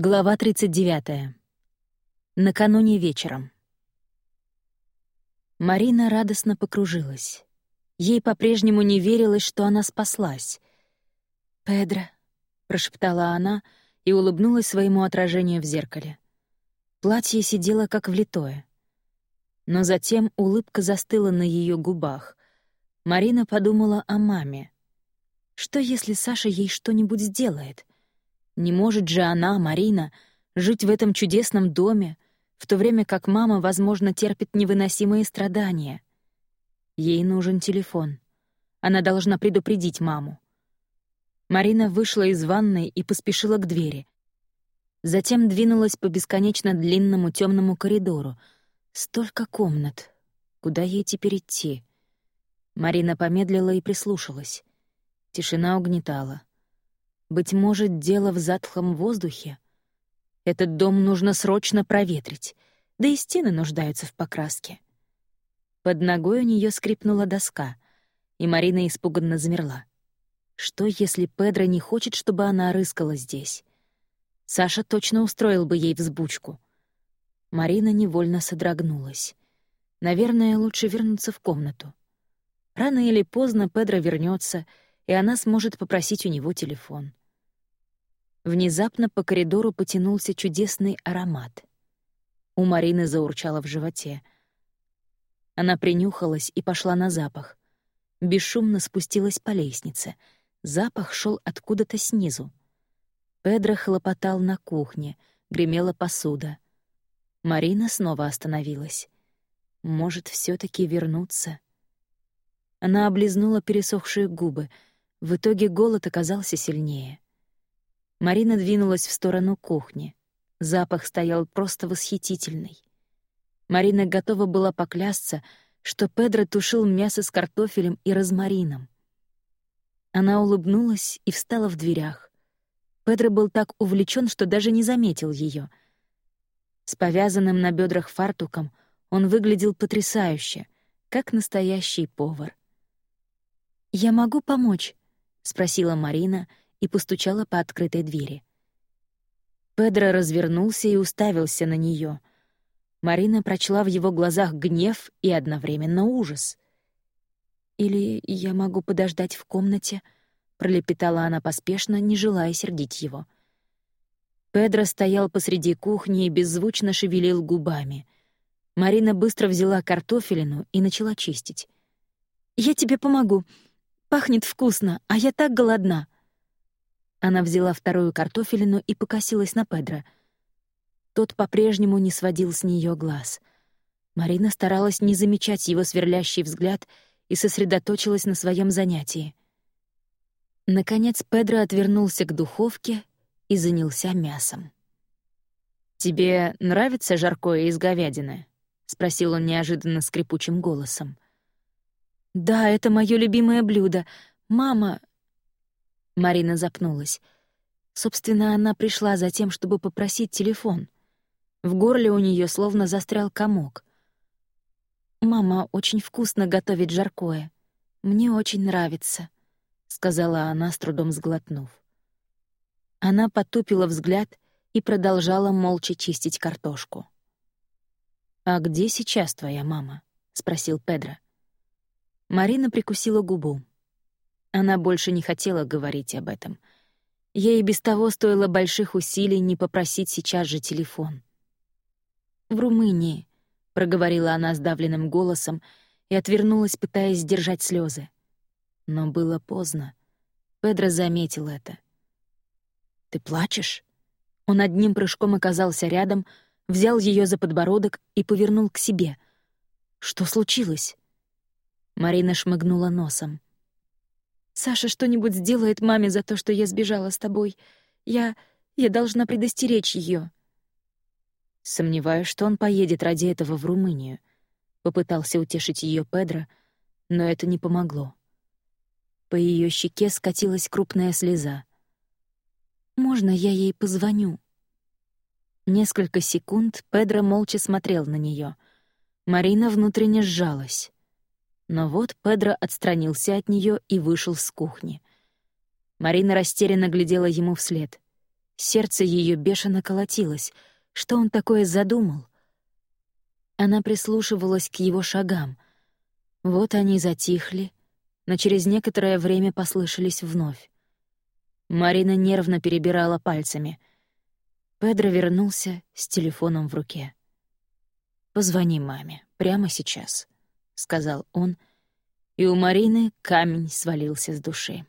Глава 39. Накануне вечером. Марина радостно покружилась. Ей по-прежнему не верилось, что она спаслась. «Педро», — прошептала она и улыбнулась своему отражению в зеркале. Платье сидело как влитое. Но затем улыбка застыла на ее губах. Марина подумала о маме. Что, если Саша ей что-нибудь сделает? Не может же она, Марина, жить в этом чудесном доме, в то время как мама, возможно, терпит невыносимые страдания. Ей нужен телефон. Она должна предупредить маму. Марина вышла из ванной и поспешила к двери. Затем двинулась по бесконечно длинному темному коридору. Столько комнат. Куда ей теперь идти? Марина помедлила и прислушалась. Тишина угнетала. Быть может, дело в затхлом воздухе? Этот дом нужно срочно проветрить, да и стены нуждаются в покраске. Под ногой у нее скрипнула доска, и Марина испуганно замерла. Что, если Педро не хочет, чтобы она рыскала здесь? Саша точно устроил бы ей взбучку. Марина невольно содрогнулась. Наверное, лучше вернуться в комнату. Рано или поздно Педро вернется, и она сможет попросить у него телефон. Внезапно по коридору потянулся чудесный аромат. У Марины заурчало в животе. Она принюхалась и пошла на запах. Бесшумно спустилась по лестнице. Запах шел откуда-то снизу. Педро хлопотал на кухне, гремела посуда. Марина снова остановилась. Может, все таки вернуться? Она облизнула пересохшие губы. В итоге голод оказался сильнее. Марина двинулась в сторону кухни. Запах стоял просто восхитительный. Марина готова была поклясться, что Педро тушил мясо с картофелем и розмарином. Она улыбнулась и встала в дверях. Педро был так увлечен, что даже не заметил ее. С повязанным на бедрах фартуком он выглядел потрясающе, как настоящий повар. «Я могу помочь?» — спросила Марина — и постучала по открытой двери. Педро развернулся и уставился на нее. Марина прочла в его глазах гнев и одновременно ужас. «Или я могу подождать в комнате?» — пролепетала она поспешно, не желая сердить его. Педро стоял посреди кухни и беззвучно шевелил губами. Марина быстро взяла картофелину и начала чистить. «Я тебе помогу. Пахнет вкусно, а я так голодна», она взяла вторую картофелину и покосилась на Педро. Тот по-прежнему не сводил с нее глаз. Марина старалась не замечать его сверлящий взгляд и сосредоточилась на своем занятии. Наконец Педро отвернулся к духовке и занялся мясом. «Тебе нравится жаркое из говядины?» — спросил он неожиданно скрипучим голосом. «Да, это мое любимое блюдо. Мама, Марина запнулась. Собственно, она пришла за тем, чтобы попросить телефон. В горле у нее словно застрял комок. «Мама очень вкусно готовит жаркое. Мне очень нравится», — сказала она, с трудом сглотнув. Она потупила взгляд и продолжала молча чистить картошку. «А где сейчас твоя мама?» — спросил Педро. Марина прикусила губу. Она больше не хотела говорить об этом. Ей без того стоило больших усилий не попросить сейчас же телефон. «В Румынии», — проговорила она сдавленным голосом и отвернулась, пытаясь сдержать слезы. Но было поздно. Педро заметил это. «Ты плачешь?» Он одним прыжком оказался рядом, взял ее за подбородок и повернул к себе. «Что случилось?» Марина шмыгнула носом. Саша что-нибудь сделает маме за то, что я сбежала с тобой. Я... я должна предостеречь ее. Сомневаюсь, что он поедет ради этого в Румынию. Попытался утешить ее Педро, но это не помогло. По ее щеке скатилась крупная слеза. «Можно я ей позвоню?» Несколько секунд Педро молча смотрел на нее. Марина внутренне сжалась. Но вот Педро отстранился от нее и вышел с кухни. Марина растерянно глядела ему вслед. Сердце ее бешено колотилось. Что он такое задумал? Она прислушивалась к его шагам. Вот они затихли, но через некоторое время послышались вновь. Марина нервно перебирала пальцами. Педро вернулся с телефоном в руке. «Позвони маме, прямо сейчас», — сказал он, и у Марины камень свалился с души.